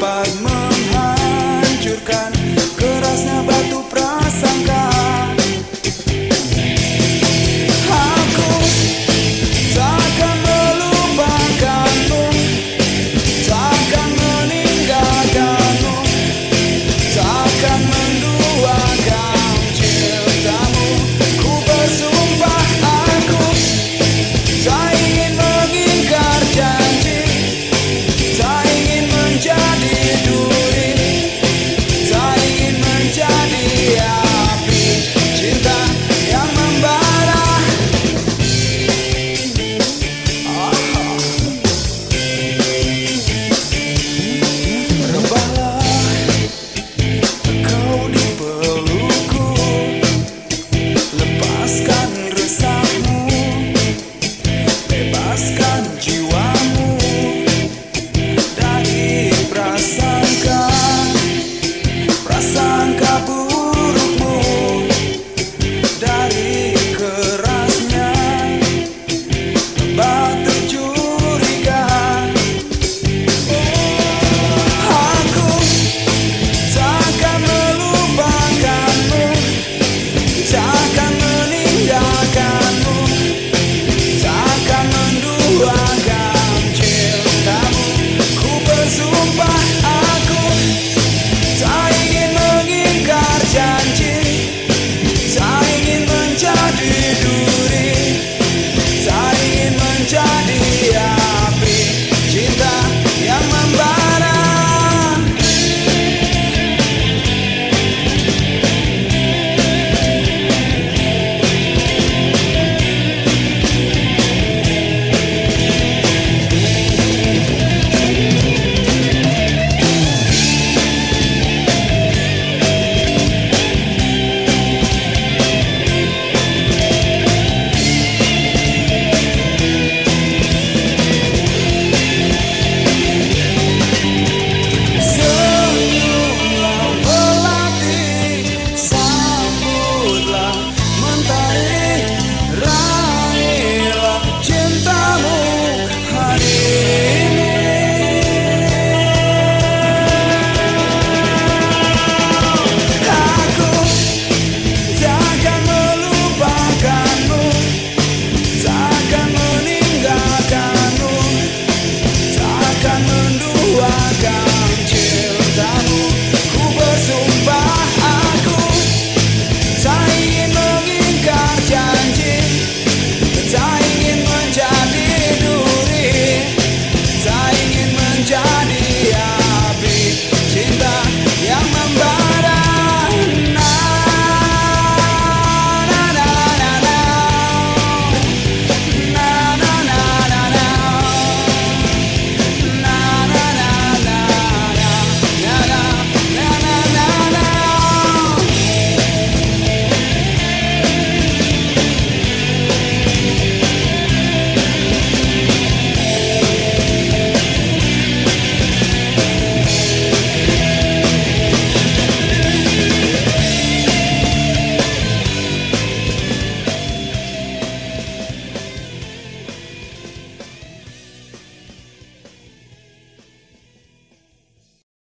para